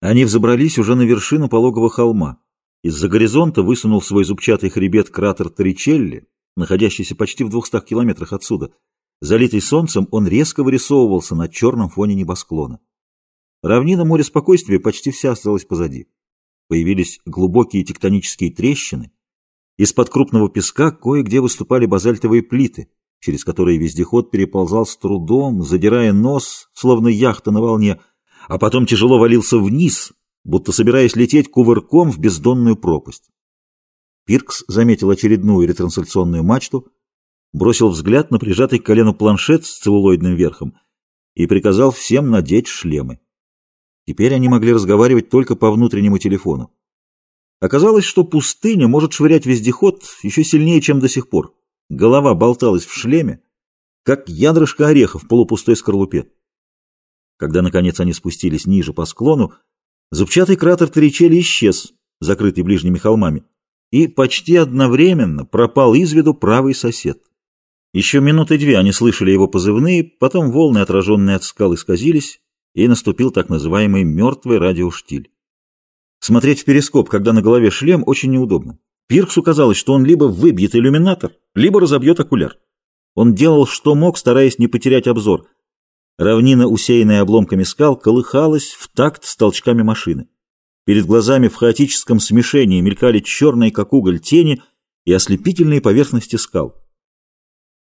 Они взобрались уже на вершину пологого холма. Из-за горизонта высунул свой зубчатый хребет кратер Торричелли, находящийся почти в двухстах километрах отсюда. Залитый солнцем, он резко вырисовывался на черном фоне небосклона. Равнина моря спокойствия почти вся осталась позади. Появились глубокие тектонические трещины. Из-под крупного песка кое-где выступали базальтовые плиты, через которые вездеход переползал с трудом, задирая нос, словно яхта на волне, а потом тяжело валился вниз, будто собираясь лететь кувырком в бездонную пропасть. Пиркс заметил очередную ретрансляционную мачту, бросил взгляд на прижатый к колену планшет с целлулоидным верхом и приказал всем надеть шлемы. Теперь они могли разговаривать только по внутреннему телефону. Оказалось, что пустыня может швырять вездеход еще сильнее, чем до сих пор. Голова болталась в шлеме, как ядрышко ореха в полупустой скорлупе. Когда, наконец, они спустились ниже по склону, зубчатый кратер Торричелли исчез, закрытый ближними холмами, и почти одновременно пропал из виду правый сосед. Еще минуты две они слышали его позывные, потом волны, отраженные от скал, исказились, и наступил так называемый мертвый радиоштиль. Смотреть в перископ, когда на голове шлем, очень неудобно. Пирксу казалось, что он либо выбьет иллюминатор, либо разобьет окуляр. Он делал, что мог, стараясь не потерять обзор — Равнина, усеянная обломками скал, колыхалась в такт с толчками машины. Перед глазами в хаотическом смешении мелькали черные, как уголь, тени и ослепительные поверхности скал.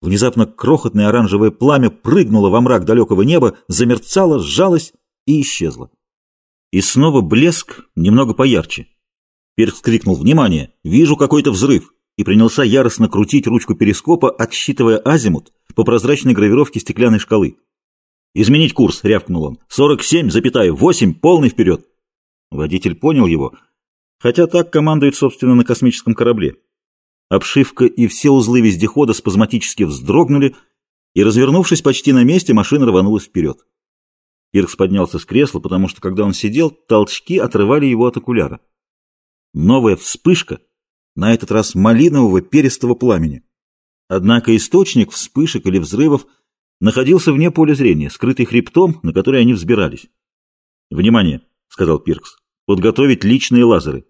Внезапно крохотное оранжевое пламя прыгнуло во мрак далекого неба, замерцало, сжалось и исчезло. И снова блеск, немного поярче. Перкс крикнул «Внимание! Вижу какой-то взрыв!» и принялся яростно крутить ручку перископа, отсчитывая азимут по прозрачной гравировке стеклянной шкалы. «Изменить курс!» — рявкнул он. «Сорок семь, запятая, восемь, полный вперед!» Водитель понял его, хотя так командует, собственно, на космическом корабле. Обшивка и все узлы вездехода спазматически вздрогнули, и, развернувшись почти на месте, машина рванулась вперед. Пиркс поднялся с кресла, потому что, когда он сидел, толчки отрывали его от окуляра. Новая вспышка, на этот раз малинового перистого пламени. Однако источник вспышек или взрывов — находился вне поля зрения, скрытый хребтом, на который они взбирались. «Внимание!» — сказал Пиркс. «Подготовить личные лазеры.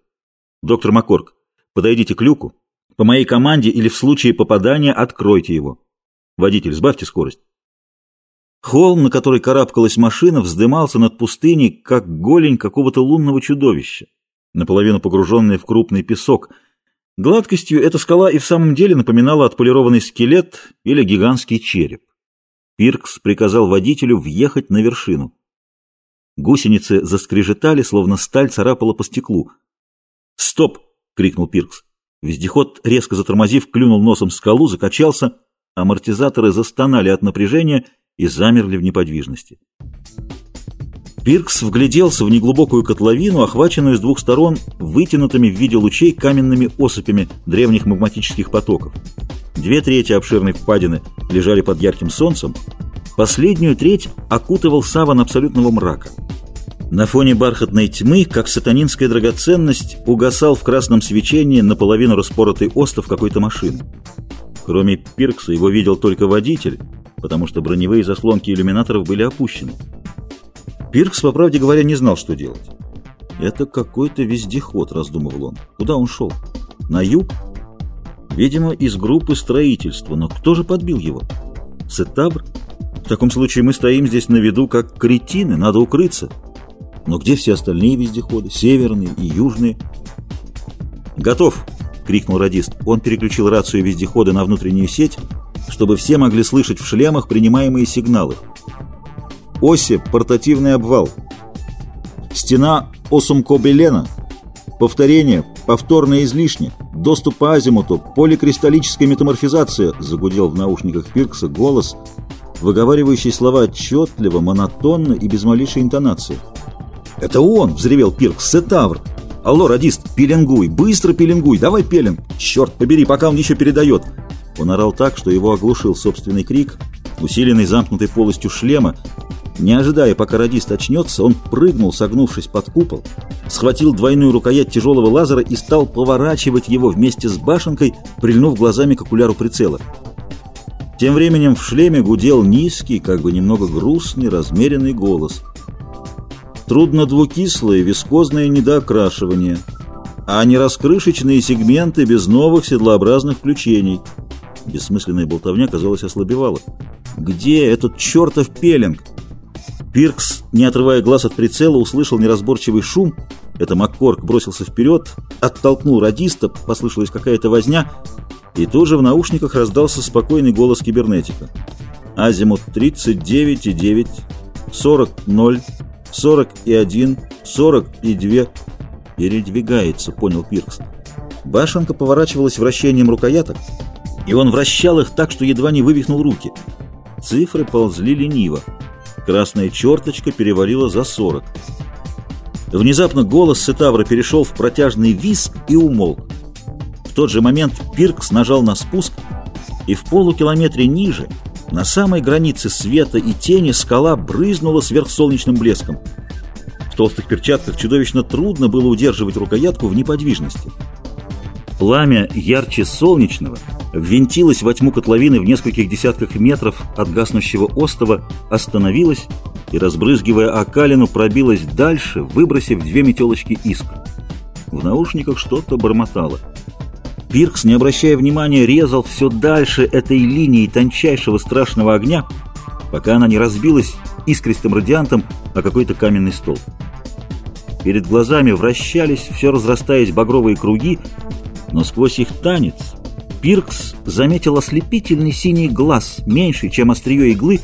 Доктор Маккорк, подойдите к люку. По моей команде или в случае попадания откройте его. Водитель, сбавьте скорость». Холм, на который карабкалась машина, вздымался над пустыней, как голень какого-то лунного чудовища, наполовину погруженная в крупный песок. Гладкостью эта скала и в самом деле напоминала отполированный скелет или гигантский череп. Пиркс приказал водителю въехать на вершину. Гусеницы заскрежетали, словно сталь царапала по стеклу. «Стоп!» — крикнул Пиркс. Вездеход, резко затормозив, клюнул носом скалу, закачался, амортизаторы застонали от напряжения и замерли в неподвижности. Пиркс вгляделся в неглубокую котловину, охваченную с двух сторон вытянутыми в виде лучей каменными осыпями древних магматических потоков. Две трети обширной впадины лежали под ярким солнцем, последнюю треть окутывал саван абсолютного мрака. На фоне бархатной тьмы, как сатанинская драгоценность, угасал в красном свечении наполовину распоротый остов какой-то машины. Кроме Пиркса его видел только водитель, потому что броневые заслонки иллюминаторов были опущены. Пиркс, по правде говоря, не знал, что делать. «Это какой-то вездеход», — раздумывал он. «Куда он шел? На юг Видимо, из группы строительства. Но кто же подбил его? Сетавр? В таком случае мы стоим здесь на виду, как кретины, надо укрыться. Но где все остальные вездеходы? Северные и южные? «Готов!» — крикнул радист. Он переключил рацию вездехода на внутреннюю сеть, чтобы все могли слышать в шлемах принимаемые сигналы. Оси, портативный обвал. Стена Осумкобелена. Повторение, повторное излишне. Доступ по азимуту, поликристаллическая метаморфизация, загудел в наушниках Пиркса голос, выговаривающий слова отчетливо, монотонно и без малейшей интонации. «Это он!» — взревел Пиркс. «Сетавр!» «Алло, радист, пеленгуй! Быстро пеленгуй! Давай пелен! Черт побери, пока он еще передает!» Он орал так, что его оглушил собственный крик, усиленный замкнутой полостью шлема, не ожидая, пока радист очнется, он прыгнул, согнувшись под купол, схватил двойную рукоять тяжелого лазера и стал поворачивать его вместе с башенкой, прильнув глазами к окуляру прицела. Тем временем в шлеме гудел низкий, как бы немного грустный, размеренный голос. труднодвукислое вискозное недоокрашивание, а не раскрышечные сегменты без новых седлообразных включений. Бессмысленная болтовня, казалось, ослабевала. «Где этот чертов пеленг?» Пиркс, не отрывая глаз от прицела, услышал неразборчивый шум. Это Маккорк бросился вперед, оттолкнул радиста, послышалась какая-то возня, и тут же в наушниках раздался спокойный голос кибернетика. Азимут 39,9, 40,0, 40,1, 40,2. Передвигается, понял Пиркс. Башенка поворачивалась вращением рукояток, и он вращал их так, что едва не вывихнул руки. Цифры ползли лениво. Красная черточка перевалила за 40. Внезапно голос Сетавра перешел в протяжный визг и умолк. В тот же момент Пиркс нажал на спуск, и в полукилометре ниже, на самой границе света и тени, скала брызнула сверхсолнечным блеском. В толстых перчатках чудовищно трудно было удерживать рукоятку в неподвижности. Пламя ярче солнечного ввинтилось во тьму котловины в нескольких десятках метров от гаснущего остова, остановилось и, разбрызгивая окалину, пробилось дальше, выбросив две метелочки искр. В наушниках что-то бормотало. Пиркс, не обращая внимания, резал все дальше этой линии тончайшего страшного огня, пока она не разбилась искристым радиантом о какой-то каменный стол. Перед глазами вращались, все разрастаясь багровые круги, но сквозь их танец Пиркс заметил ослепительный синий глаз, меньший, чем острие иглы,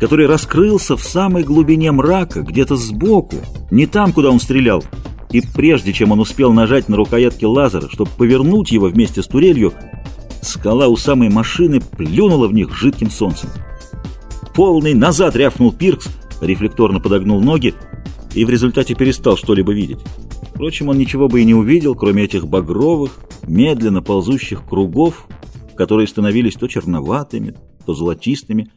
который раскрылся в самой глубине мрака, где-то сбоку, не там, куда он стрелял. И прежде чем он успел нажать на рукоятки лазера, чтобы повернуть его вместе с турелью, скала у самой машины плюнула в них жидким солнцем. Полный назад рявкнул Пиркс, рефлекторно подогнул ноги и в результате перестал что-либо видеть. Впрочем, он ничего бы и не увидел, кроме этих багровых, медленно ползущих кругов, которые становились то черноватыми, то золотистыми,